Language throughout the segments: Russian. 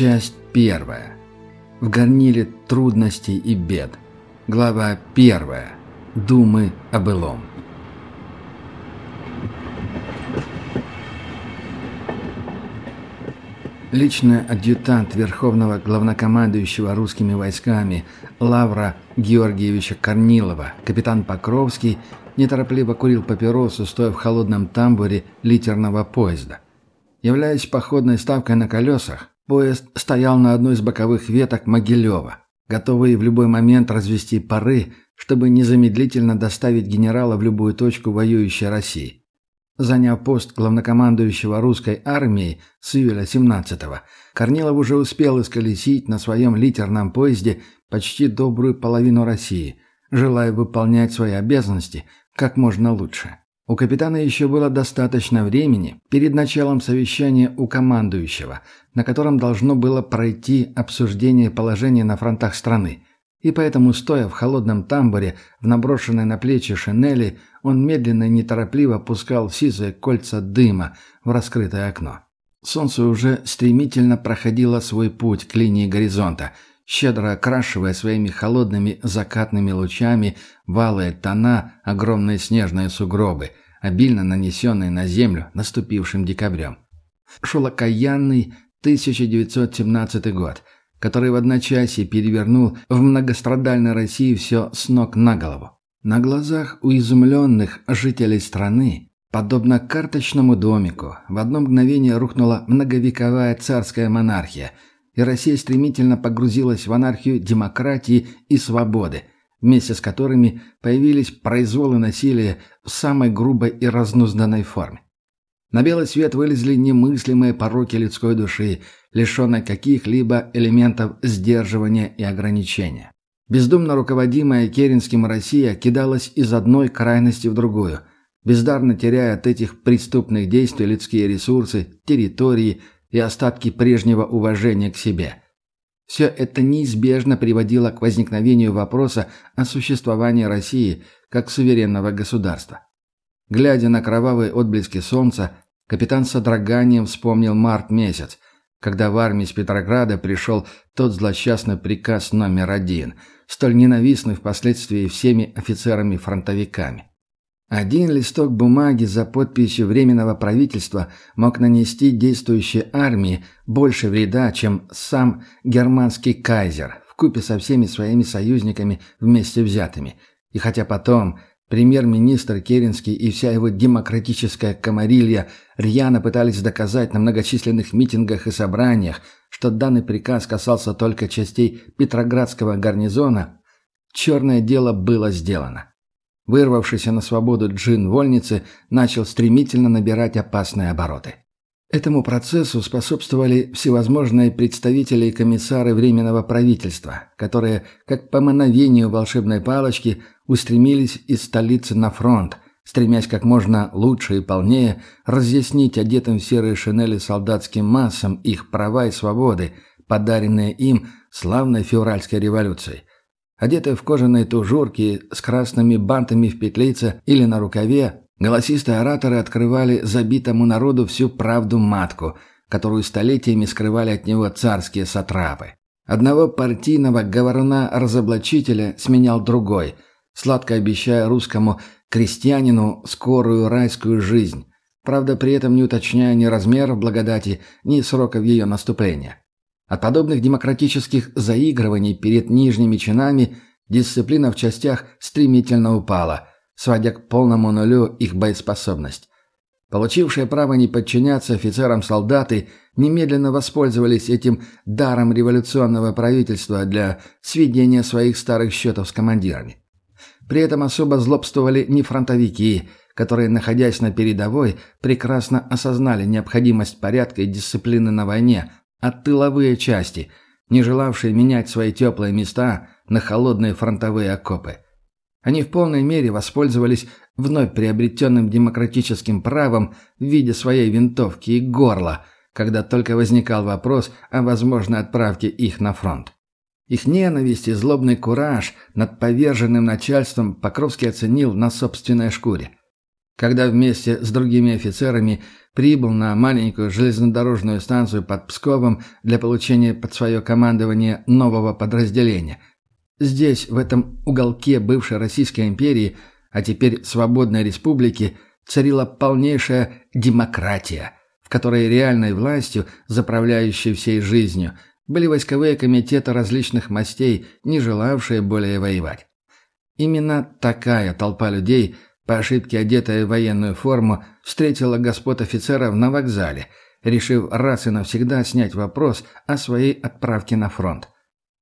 Часть первая. В горниле трудностей и бед. Глава первая. Думы о былом. Личный адъютант Верховного главнокомандующего русскими войсками Лавра Георгиевича Корнилова, капитан Покровский, неторопливо курил папиросу, стоя в холодном тамбуре литерного поезда. Являясь походной ставкой на колесах, поезд стоял на одной из боковых веток Могилева, готовый в любой момент развести пары, чтобы незамедлительно доставить генерала в любую точку воюющей России. Заняв пост главнокомандующего русской армией с июля 17-го, Корнилов уже успел исколесить на своем литерном поезде почти добрую половину России, желая выполнять свои обязанности как можно лучше. У капитана еще было достаточно времени перед началом совещания у командующего, на котором должно было пройти обсуждение положения на фронтах страны. И поэтому, стоя в холодном тамбуре, в наброшенной на плечи шинели, он медленно и неторопливо пускал сизые кольца дыма в раскрытое окно. Солнце уже стремительно проходило свой путь к линии горизонта, щедро окрашивая своими холодными закатными лучами валые тона огромные снежные сугробы, обильно нанесенные на землю наступившим декабрем. Шел окаянный 1917 год, который в одночасье перевернул в многострадальной России все с ног на голову. На глазах у изумленных жителей страны, подобно карточному домику, в одно мгновение рухнула многовековая царская монархия, и Россия стремительно погрузилась в анархию демократии и свободы, вместе с которыми появились произволы насилия в самой грубой и разнузданной форме. На белый свет вылезли немыслимые пороки людской души, лишенной каких-либо элементов сдерживания и ограничения. Бездумно руководимая Керенским Россия кидалась из одной крайности в другую, бездарно теряя от этих преступных действий людские ресурсы, территории и остатки прежнего уважения к себе. Все это неизбежно приводило к возникновению вопроса о существовании России как суверенного государства. Глядя на кровавые отблески солнца, капитан с содроганием вспомнил март месяц, когда в армии с Петрограда пришел тот злосчастный приказ номер один – столь ненавистный впоследствии всеми офицерами-фронтовиками. Один листок бумаги за подписью Временного правительства мог нанести действующей армии больше вреда, чем сам германский кайзер, вкупе со всеми своими союзниками вместе взятыми. И хотя потом премьер-министр Керенский и вся его демократическая комарилья рьяно пытались доказать на многочисленных митингах и собраниях, что данный приказ касался только частей Петроградского гарнизона, черное дело было сделано. Вырвавшийся на свободу джин вольницы начал стремительно набирать опасные обороты. Этому процессу способствовали всевозможные представители и комиссары Временного правительства, которые, как по мановению волшебной палочки, устремились из столицы на фронт – стремясь как можно лучше и полнее разъяснить одетым в серые шинели солдатским массам их права и свободы, подаренные им славной февральской революцией. Одетые в кожаные тужурки с красными бантами в петлице или на рукаве, голосистые ораторы открывали забитому народу всю правду матку, которую столетиями скрывали от него царские сатрапы. Одного партийного говоруна-разоблачителя сменял другой, сладко обещая русскому крестьянину скорую райскую жизнь, правда при этом не уточняя ни размеров благодати, ни сроков ее наступления. От подобных демократических заигрываний перед нижними чинами дисциплина в частях стремительно упала, сводя к полному нулю их боеспособность. Получившие право не подчиняться офицерам солдаты немедленно воспользовались этим даром революционного правительства для сведения своих старых счетов с командирами. При этом особо злобствовали не фронтовики, которые, находясь на передовой, прекрасно осознали необходимость порядка и дисциплины на войне, а тыловые части, не желавшие менять свои теплые места на холодные фронтовые окопы. Они в полной мере воспользовались вновь приобретенным демократическим правом в виде своей винтовки и горла, когда только возникал вопрос о возможной отправке их на фронт. Их ненависть и злобный кураж над поверженным начальством Покровский оценил на собственной шкуре. Когда вместе с другими офицерами прибыл на маленькую железнодорожную станцию под Псковом для получения под свое командование нового подразделения. Здесь, в этом уголке бывшей Российской империи, а теперь свободной республики, царила полнейшая демократия, в которой реальной властью, заправляющей всей жизнью, были войсковые комитеты различных мастей, не желавшие более воевать. Именно такая толпа людей – по ошибке одетая в военную форму, встретила господ офицеров на вокзале, решив раз и навсегда снять вопрос о своей отправке на фронт.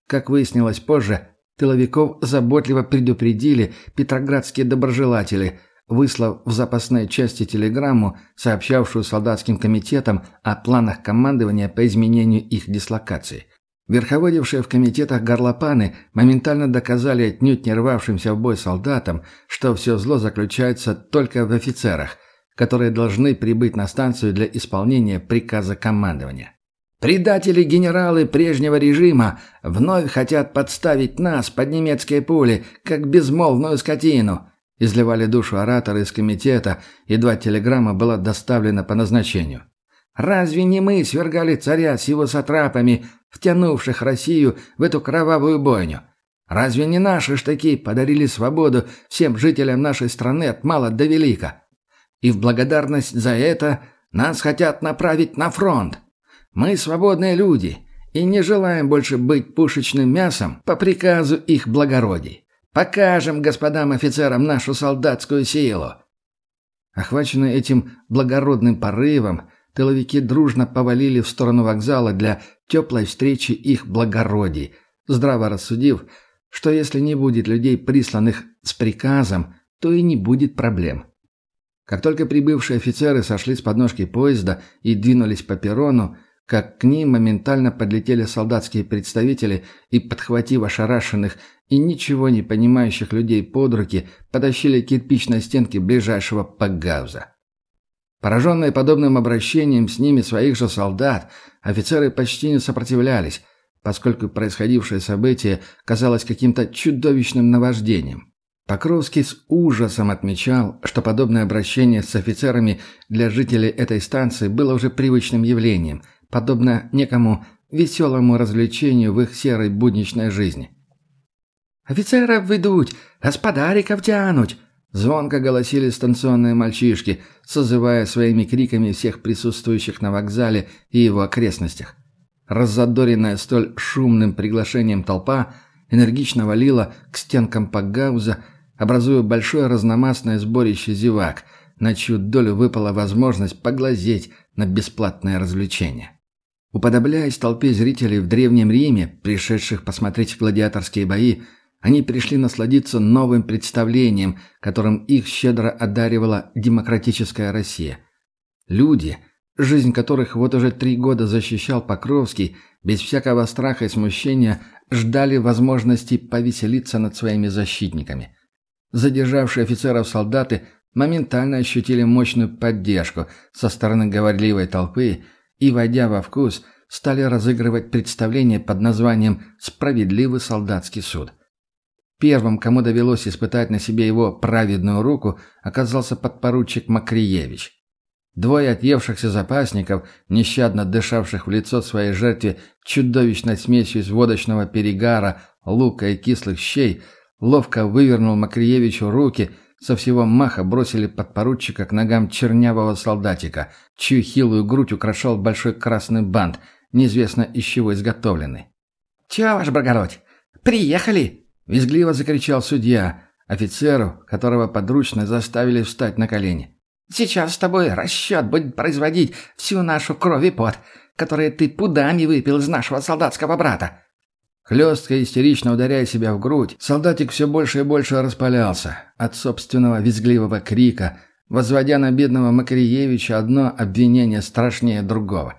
Как выяснилось позже, тыловиков заботливо предупредили петроградские доброжелатели, выслав в запасной части телеграмму, сообщавшую солдатским комитетам о планах командования по изменению их дислокации – Верховодившие в комитетах горлопаны моментально доказали отнюдь не рвавшимся в бой солдатам, что все зло заключается только в офицерах, которые должны прибыть на станцию для исполнения приказа командования. «Предатели-генералы прежнего режима вновь хотят подставить нас под немецкие пули, как безмолвную скотину», изливали душу ораторы из комитета, едва телеграмма была доставлена по назначению. Разве не мы свергали царя с его сатрапами, втянувших Россию в эту кровавую бойню? Разве не наши штыки подарили свободу всем жителям нашей страны от мала до велика? И в благодарность за это нас хотят направить на фронт. Мы свободные люди и не желаем больше быть пушечным мясом по приказу их благородий. Покажем господам офицерам нашу солдатскую силу». Охваченный этим благородным порывом, тыловики дружно повалили в сторону вокзала для теплой встречи их благородий, здраво рассудив, что если не будет людей, присланных с приказом, то и не будет проблем. Как только прибывшие офицеры сошли с подножки поезда и двинулись по перрону, как к ним моментально подлетели солдатские представители и, подхватив ошарашенных и ничего не понимающих людей под руки, потащили к кирпичной стенке ближайшего пагауза. Пораженные подобным обращением с ними своих же солдат, офицеры почти не сопротивлялись, поскольку происходившее событие казалось каким-то чудовищным наваждением. Покровский с ужасом отмечал, что подобное обращение с офицерами для жителей этой станции было уже привычным явлением, подобно некому веселому развлечению в их серой будничной жизни. «Офицеров выдуть, господариков тянуть!» Звонко голосили станционные мальчишки, созывая своими криками всех присутствующих на вокзале и его окрестностях. Раззадоренная столь шумным приглашением толпа энергично валила к стенкам Пагауза, образуя большое разномастное сборище зевак, на чью долю выпала возможность поглазеть на бесплатное развлечение. Уподобляясь толпе зрителей в Древнем Риме, пришедших посмотреть гладиаторские бои, они пришли насладиться новым представлением, которым их щедро одаривала демократическая Россия. Люди, жизнь которых вот уже три года защищал Покровский, без всякого страха и смущения ждали возможности повеселиться над своими защитниками. Задержавшие офицеров солдаты моментально ощутили мощную поддержку со стороны говорливой толпы и, войдя во вкус, стали разыгрывать представление под названием «Справедливый солдатский суд». Первым, кому довелось испытать на себе его праведную руку, оказался подпоручик Макриевич. Двое отъевшихся запасников, нещадно дышавших в лицо своей жертве чудовищной смесью из водочного перегара, лука и кислых щей, ловко вывернул Макриевичу руки, со всего маха бросили подпоручика к ногам чернявого солдатика, чью хилую грудь украшал большой красный бант, неизвестно из чего изготовленный. «Чего, ваш благородь? Приехали!» Визгливо закричал судья, офицеру, которого подручно заставили встать на колени. «Сейчас с тобой расчет будет производить всю нашу кровь и пот, которые ты пудами выпил из нашего солдатского брата». Хлестко истерично ударяя себя в грудь, солдатик все больше и больше распалялся от собственного визгливого крика, возводя на бедного Макариевича одно обвинение страшнее другого.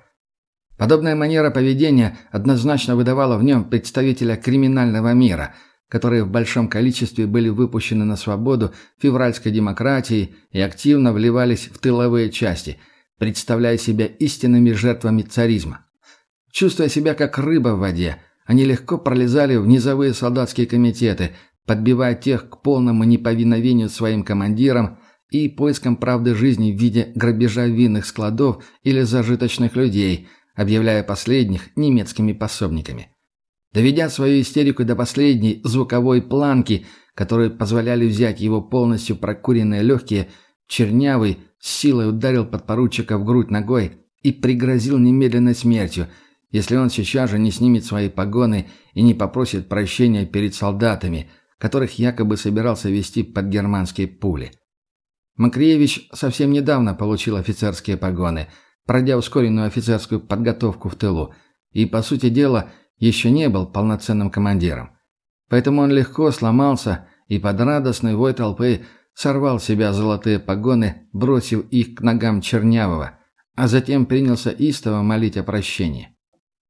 Подобная манера поведения однозначно выдавала в нем представителя криминального мира – которые в большом количестве были выпущены на свободу февральской демократии и активно вливались в тыловые части, представляя себя истинными жертвами царизма. Чувствуя себя как рыба в воде, они легко пролезали в низовые солдатские комитеты, подбивая тех к полному неповиновению своим командирам и поиском правды жизни в виде грабежа винных складов или зажиточных людей, объявляя последних немецкими пособниками. Доведя свою истерику до последней звуковой планки, которые позволяли взять его полностью прокуренные легкие, Чернявый с силой ударил подпоручика в грудь ногой и пригрозил немедленной смертью, если он сейчас же не снимет свои погоны и не попросит прощения перед солдатами, которых якобы собирался вести под германские пули. Макриевич совсем недавно получил офицерские погоны, пройдя ускоренную офицерскую подготовку в тылу, и, по сути дела, еще не был полноценным командиром. Поэтому он легко сломался и под радостный вой толпы сорвал с себя золотые погоны, бросив их к ногам Чернявого, а затем принялся истово молить о прощении.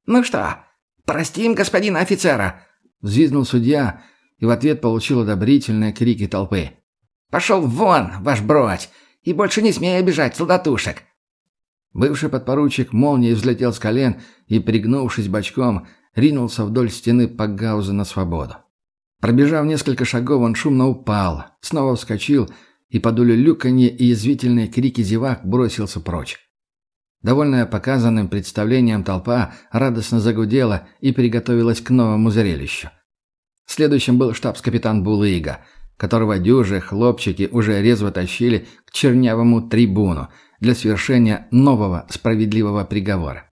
«Ну что, простим господина офицера?» — взвизгнул судья и в ответ получил одобрительные крики толпы. «Пошел вон, ваш бродь, и больше не смей обижать солдатушек!» Бывший подпоручик молнией взлетел с колен и, пригнувшись бочком, ринулся вдоль стены Пагауза на свободу. Пробежав несколько шагов, он шумно упал, снова вскочил и под улюлюканье и язвительные крики зевак бросился прочь. Довольная показанным представлением толпа радостно загудела и приготовилась к новому зрелищу. Следующим был штабс-капитан Булыга, которого дюжи хлопчики уже резво тащили к чернявому трибуну для свершения нового справедливого приговора.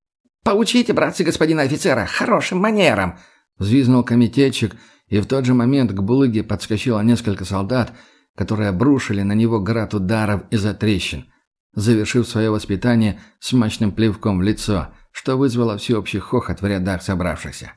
«Поучите, братцы господина офицера, хорошим манерам!» — взвизнул комитетчик — и в тот же момент к Булыге подскочило несколько солдат, которые обрушили на него град ударов из-за трещин, завершив свое воспитание смачным плевком в лицо, что вызвало всеобщий хохот в рядах собравшихся.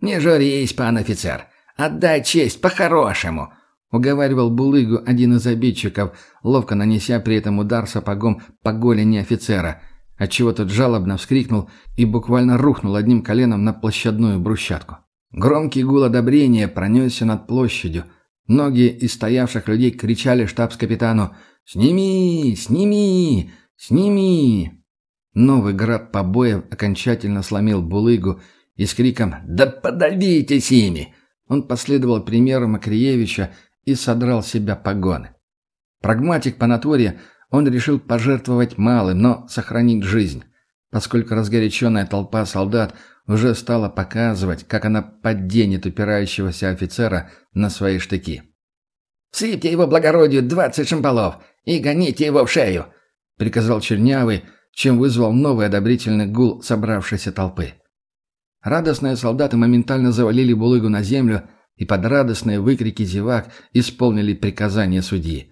«Не журись, пан офицер! Отдай честь по-хорошему!» — уговаривал Булыгу один из обидчиков, ловко нанеся при этом удар сапогом по голени офицера, отчего тот жалобно вскрикнул и буквально рухнул одним коленом на площадную брусчатку. Громкий гул одобрения пронесся над площадью. Многие из стоявших людей кричали штабс-капитану «Сними! Сними! Сними!». Новый град побоев окончательно сломил Булыгу и с криком «Да подавитесь ими!» он последовал примеру Макриевича и содрал себя погоны. Прагматик по натуре, он решил пожертвовать малым, но сохранить жизнь, поскольку разгоряченная толпа солдат – уже стала показывать, как она подденет упирающегося офицера на свои штыки. «Сыпьте его благородию двадцать шамполов и гоните его в шею!» — приказал Чернявый, чем вызвал новый одобрительный гул собравшейся толпы. Радостные солдаты моментально завалили булыгу на землю и под радостные выкрики зевак исполнили приказание судьи.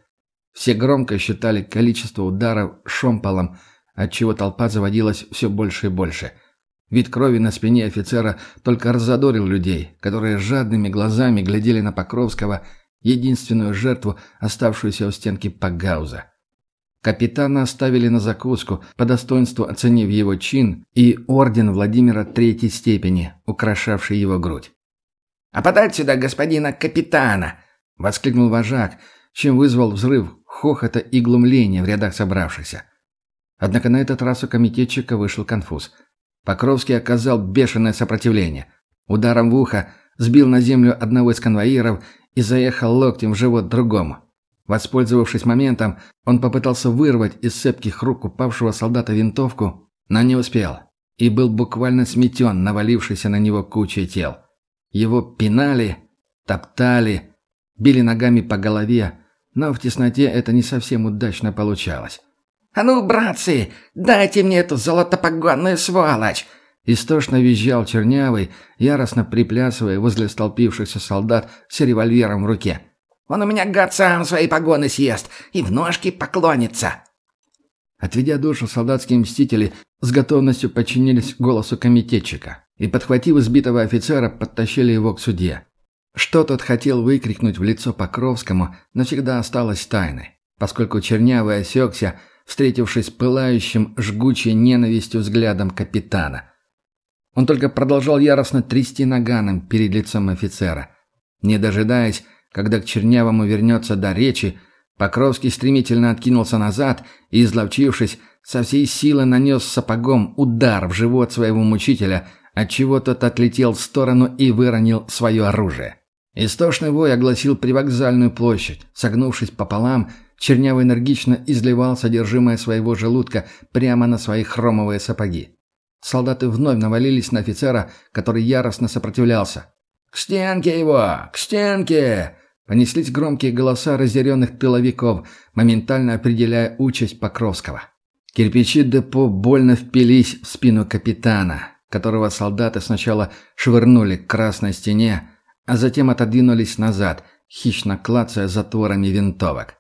Все громко считали количество ударов шомполом, отчего толпа заводилась все больше и больше — Вид крови на спине офицера только разодорил людей, которые жадными глазами глядели на Покровского, единственную жертву, оставшуюся у стенки Пагауза. Капитана оставили на закуску, по достоинству оценив его чин и орден Владимира Третьей степени, украшавший его грудь. «А подать сюда господина капитана!» — воскликнул вожак, чем вызвал взрыв хохота и глумления в рядах собравшихся. Однако на этот раз у комитетчика вышел конфуз — Покровский оказал бешеное сопротивление. Ударом в ухо сбил на землю одного из конвоиров и заехал локтем в живот другому. Воспользовавшись моментом, он попытался вырвать из цепких рук упавшего солдата винтовку, но не успел и был буквально сметен навалившийся на него кучей тел. Его пинали, топтали, били ногами по голове, но в тесноте это не совсем удачно получалось. «А ну, братцы, дайте мне эту золотопогонную сволочь!» Истошно визжал Чернявый, яростно приплясывая возле столпившихся солдат с револьвером в руке. «Он у меня гад сам свои погоны съест и в ножки поклонится!» Отведя душу, солдатские мстители с готовностью подчинились голосу комитетчика и, подхватив избитого офицера, подтащили его к суде. Что тот хотел выкрикнуть в лицо Покровскому, навсегда осталось тайной, поскольку Чернявый осекся, встретившись пылающим, жгучей ненавистью взглядом капитана. Он только продолжал яростно трясти наганом перед лицом офицера. Не дожидаясь, когда к Чернявому вернется до речи, Покровский стремительно откинулся назад и, изловчившись, со всей силы нанес сапогом удар в живот своего мучителя, отчего тот отлетел в сторону и выронил свое оружие. Истошный вой огласил привокзальную площадь. Согнувшись пополам, Чернявый энергично изливал содержимое своего желудка прямо на свои хромовые сапоги. Солдаты вновь навалились на офицера, который яростно сопротивлялся. «К стенке его! К стенке!» Понеслись громкие голоса разъяренных тыловиков, моментально определяя участь Покровского. Кирпичи депо больно впились в спину капитана, которого солдаты сначала швырнули к красной стене, а затем отодвинулись назад, хищно клацая затворами винтовок.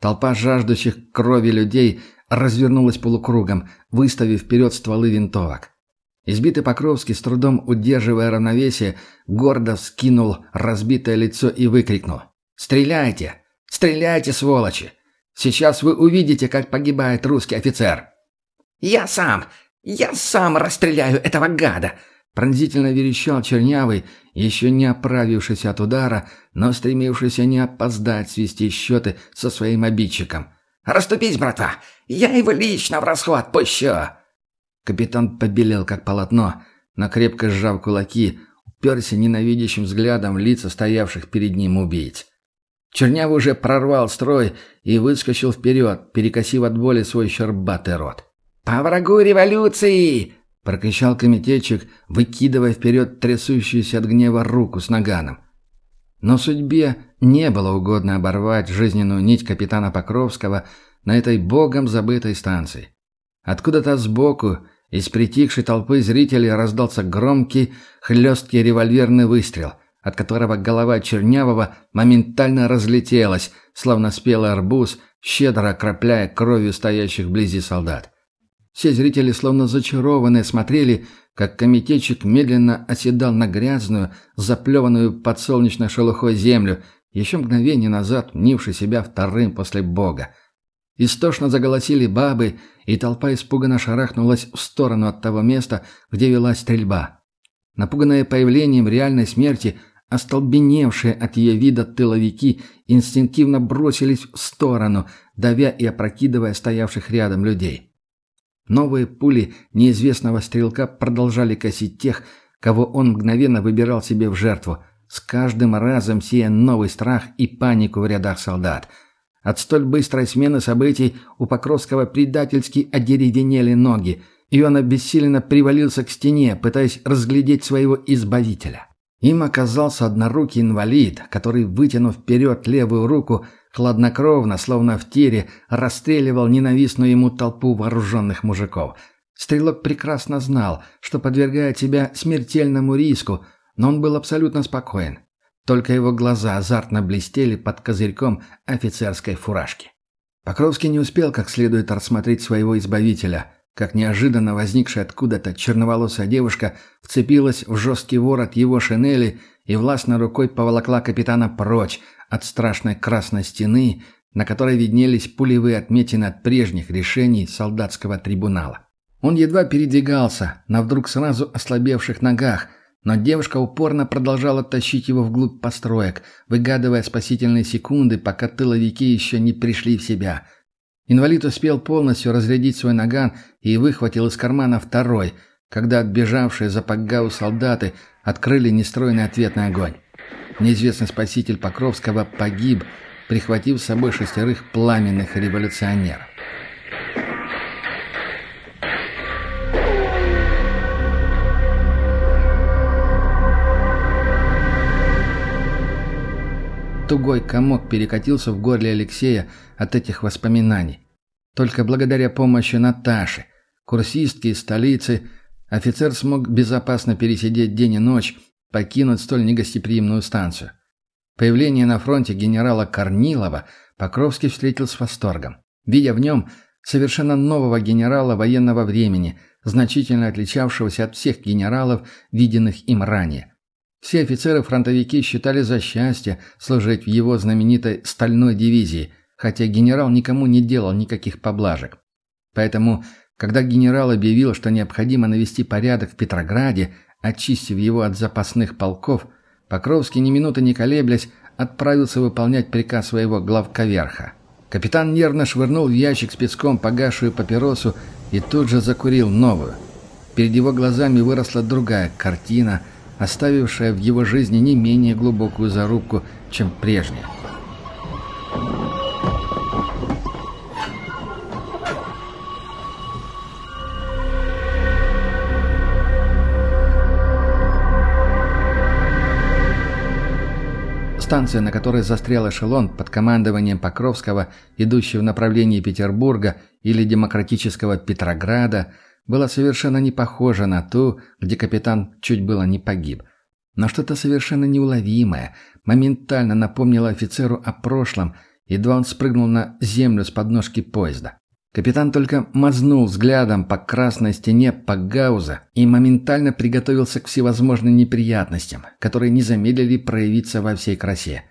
Толпа жаждущих крови людей развернулась полукругом, выставив вперед стволы винтовок. Избитый Покровский, с трудом удерживая равновесие, гордо вскинул разбитое лицо и выкрикнул. «Стреляйте! Стреляйте, сволочи! Сейчас вы увидите, как погибает русский офицер!» «Я сам! Я сам расстреляю этого гада!» Пронзительно верещал Чернявый, еще не оправившись от удара, но стремившийся не опоздать свести счеты со своим обидчиком. «Раступись, братва! Я его лично в расход пущу!» Капитан побелел, как полотно, но крепко сжав кулаки, уперся ненавидящим взглядом в лица стоявших перед ним убийц. Чернявый уже прорвал строй и выскочил вперед, перекосив от боли свой щербатый рот. «По врагу революции!» Прокричал комитетчик, выкидывая вперед трясущуюся от гнева руку с наганом. Но судьбе не было угодно оборвать жизненную нить капитана Покровского на этой богом забытой станции. Откуда-то сбоку, из притихшей толпы зрителей раздался громкий, хлесткий револьверный выстрел, от которого голова Чернявого моментально разлетелась, словно спелый арбуз, щедро окропляя кровью стоящих вблизи солдат. Все зрители, словно зачарованные, смотрели, как комитетчик медленно оседал на грязную, заплеванную под солнечной шелухой землю, еще мгновение назад мнивший себя вторым после Бога. Истошно заголосили бабы, и толпа испуганно шарахнулась в сторону от того места, где велась стрельба. Напуганные появлением реальной смерти, остолбеневшие от ее вида тыловики инстинктивно бросились в сторону, давя и опрокидывая стоявших рядом людей. Новые пули неизвестного стрелка продолжали косить тех, кого он мгновенно выбирал себе в жертву, с каждым разом сея новый страх и панику в рядах солдат. От столь быстрой смены событий у Покровского предательски одеревенели ноги, и он обессиленно привалился к стене, пытаясь разглядеть своего избавителя. Им оказался однорукий инвалид, который, вытянув вперед левую руку, Хладнокровно, словно в тире, расстреливал ненавистную ему толпу вооруженных мужиков. Стрелок прекрасно знал, что подвергает себя смертельному риску, но он был абсолютно спокоен. Только его глаза азартно блестели под козырьком офицерской фуражки. Покровский не успел как следует рассмотреть своего избавителя, как неожиданно возникшая откуда-то черноволосая девушка вцепилась в жесткий ворот его шинели и властно рукой поволокла капитана прочь, от страшной красной стены, на которой виднелись пулевые отметины от прежних решений солдатского трибунала. Он едва передвигался на вдруг сразу ослабевших ногах, но девушка упорно продолжала тащить его вглубь построек, выгадывая спасительные секунды, пока тыловики еще не пришли в себя. Инвалид успел полностью разрядить свой наган и выхватил из кармана второй, когда отбежавшие за Пакгау солдаты открыли нестройный ответный огонь. Неизвестный спаситель Покровского погиб, прихватив с собой шестерых пламенных революционеров. Тугой комок перекатился в горле Алексея от этих воспоминаний. Только благодаря помощи Наташи, курсистки из столицы, офицер смог безопасно пересидеть день и ночь, покинуть столь негостеприимную станцию. Появление на фронте генерала Корнилова Покровский встретил с восторгом, видя в нем совершенно нового генерала военного времени, значительно отличавшегося от всех генералов, виденных им ранее. Все офицеры-фронтовики считали за счастье служить в его знаменитой «стальной дивизии», хотя генерал никому не делал никаких поблажек. Поэтому, когда генерал объявил, что необходимо навести порядок в Петрограде, Очистив его от запасных полков, Покровский, ни минуты не колеблясь, отправился выполнять приказ своего главковерха. Капитан нервно швырнул в ящик с песком погасшую папиросу и тут же закурил новую. Перед его глазами выросла другая картина, оставившая в его жизни не менее глубокую зарубку, чем прежняя. Станция, на которой застрял эшелон под командованием Покровского, идущий в направлении Петербурга или демократического Петрограда, была совершенно не похожа на ту, где капитан чуть было не погиб. Но что-то совершенно неуловимое моментально напомнило офицеру о прошлом, едва он спрыгнул на землю с подножки поезда. Капитан только мазнул взглядом по красной стене Пагауза и моментально приготовился к всевозможным неприятностям, которые не замедлили проявиться во всей красе.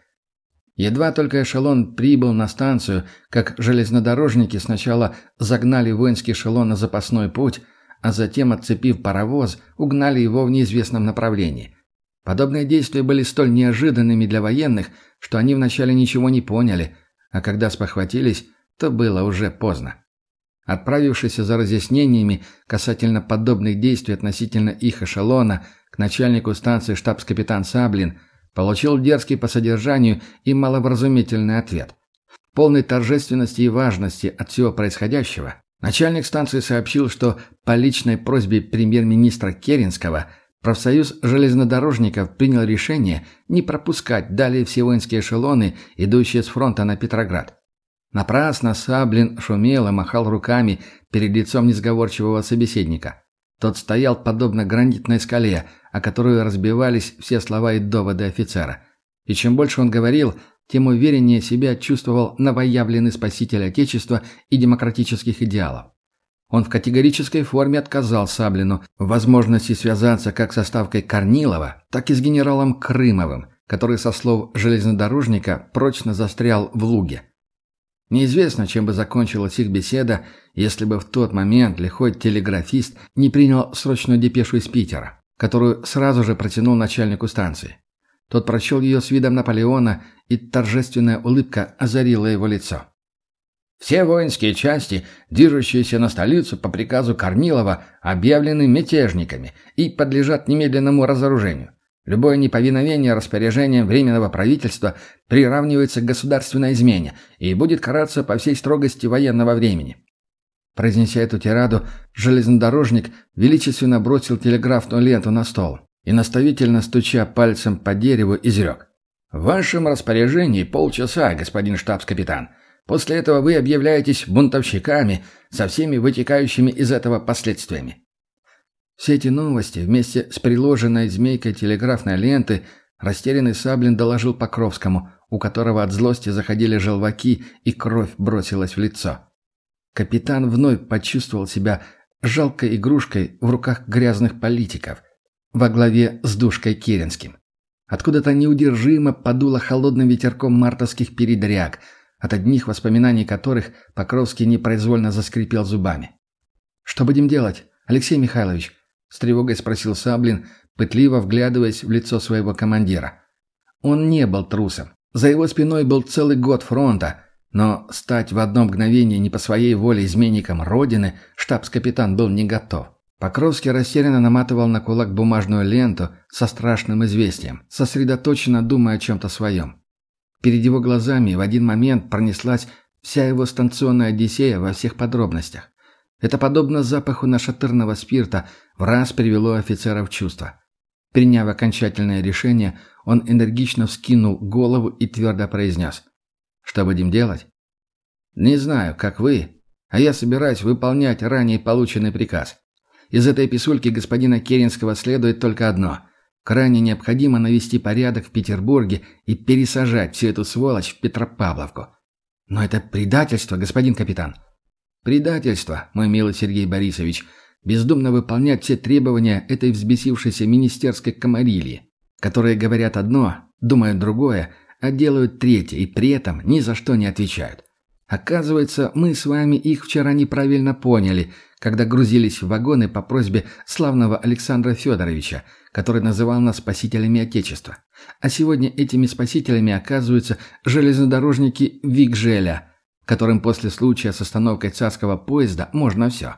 Едва только эшелон прибыл на станцию, как железнодорожники сначала загнали воинский эшелон на запасной путь, а затем, отцепив паровоз, угнали его в неизвестном направлении. Подобные действия были столь неожиданными для военных, что они вначале ничего не поняли, а когда спохватились, то было уже поздно. Отправившийся за разъяснениями касательно подобных действий относительно их эшелона к начальнику станции штабс-капитан Саблин получил дерзкий по содержанию и маловразумительный ответ. В полной торжественности и важности от всего происходящего начальник станции сообщил, что по личной просьбе премьер-министра Керенского профсоюз железнодорожников принял решение не пропускать далее все воинские эшелоны, идущие с фронта на Петроград. Напрасно Саблин шумел и махал руками перед лицом несговорчивого собеседника. Тот стоял подобно гранитной скале, о которую разбивались все слова и доводы офицера. И чем больше он говорил, тем увереннее себя чувствовал новоявленный спаситель Отечества и демократических идеалов. Он в категорической форме отказал Саблину в возможности связаться как со ставкой Корнилова, так и с генералом Крымовым, который, со слов железнодорожника, прочно застрял в Луге. Неизвестно, чем бы закончилась их беседа, если бы в тот момент лихой телеграфист не принял срочную депешу из Питера, которую сразу же протянул начальнику станции. Тот прочел ее с видом Наполеона, и торжественная улыбка озарила его лицо. Все воинские части, движущиеся на столицу по приказу Корнилова, объявлены мятежниками и подлежат немедленному разоружению. Любое неповиновение распоряжениям Временного правительства приравнивается к государственной измене и будет караться по всей строгости военного времени. Произнеся эту тираду, железнодорожник величественно бросил телеграфную ленту на стол и, наставительно стуча пальцем по дереву, изрек. «В вашем распоряжении полчаса, господин штабс-капитан. После этого вы объявляетесь бунтовщиками со всеми вытекающими из этого последствиями. Все эти новости вместе с приложенной змейкой телеграфной ленты растерянный Саблин доложил Покровскому, у которого от злости заходили желваки и кровь бросилась в лицо. Капитан вновь почувствовал себя жалкой игрушкой в руках грязных политиков во главе с Душкой Керенским. Откуда-то неудержимо подуло холодным ветерком мартовских передряг, от одних воспоминаний которых Покровский непроизвольно заскрипел зубами. «Что будем делать, Алексей Михайлович?» С тревогой спросил Саблин, пытливо вглядываясь в лицо своего командира. Он не был трусом. За его спиной был целый год фронта, но стать в одно мгновение не по своей воле изменником Родины штабс-капитан был не готов. Покровский растерянно наматывал на кулак бумажную ленту со страшным известием, сосредоточенно думая о чем-то своем. Перед его глазами в один момент пронеслась вся его станционная Одиссея во всех подробностях. Это подобно запаху нашатырного спирта в раз привело офицера в чувство. Приняв окончательное решение, он энергично вскинул голову и твердо произнес. «Что будем делать?» «Не знаю, как вы, а я собираюсь выполнять ранее полученный приказ. Из этой писульки господина Керенского следует только одно. Крайне необходимо навести порядок в Петербурге и пересажать всю эту сволочь в Петропавловку. Но это предательство, господин капитан. Предательство, мой милый Сергей Борисович, бездумно выполнять все требования этой взбесившейся министерской комарильи, которые говорят одно, думают другое, а делают третье и при этом ни за что не отвечают. Оказывается, мы с вами их вчера неправильно поняли, когда грузились в вагоны по просьбе славного Александра Федоровича, который называл нас спасителями Отечества. А сегодня этими спасителями оказываются железнодорожники Викжеля – которым после случая с остановкой царского поезда можно все.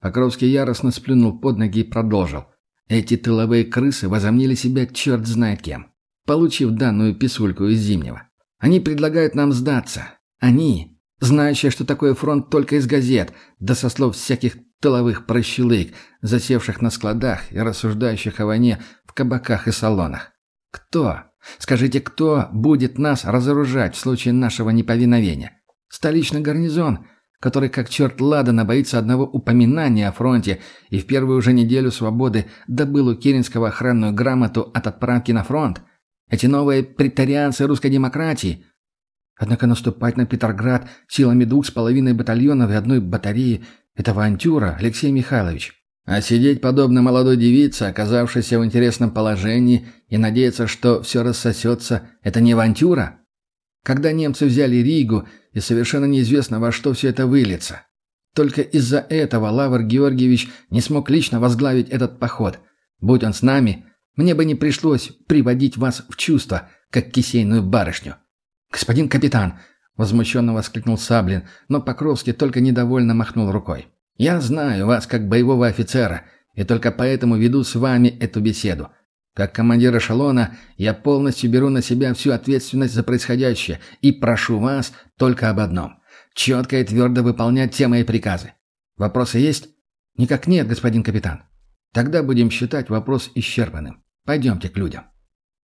Покровский яростно сплюнул под ноги и продолжил. Эти тыловые крысы возомнили себя черт знает кем, получив данную писульку из Зимнего. Они предлагают нам сдаться. Они, знающие, что такое фронт только из газет, да со слов всяких тыловых прощелык, засевших на складах и рассуждающих о войне в кабаках и салонах. Кто? Скажите, кто будет нас разоружать в случае нашего неповиновения? Столичный гарнизон, который как черт ладана боится одного упоминания о фронте и в первую же неделю свободы добыл у Керенского охранную грамоту от отправки на фронт? Эти новые претарианцы русской демократии? Однако наступать на Петроград силами двух с половиной батальонов и одной батареи – это авантюра, Алексей Михайлович. А сидеть подобно молодой девице, оказавшейся в интересном положении, и надеяться, что все рассосется, это не авантюра? Когда немцы взяли Ригу, и совершенно неизвестно, во что все это выльется. Только из-за этого Лавр Георгиевич не смог лично возглавить этот поход. Будь он с нами, мне бы не пришлось приводить вас в чувство, как кисейную барышню. «Господин капитан!» — возмущенно воскликнул Саблин, но Покровский только недовольно махнул рукой. Я знаю вас как боевого офицера, и только поэтому веду с вами эту беседу. Как командир эшелона я полностью беру на себя всю ответственность за происходящее и прошу вас только об одном – четко и твердо выполнять все мои приказы. Вопросы есть? Никак нет, господин капитан. Тогда будем считать вопрос исчерпанным. Пойдемте к людям.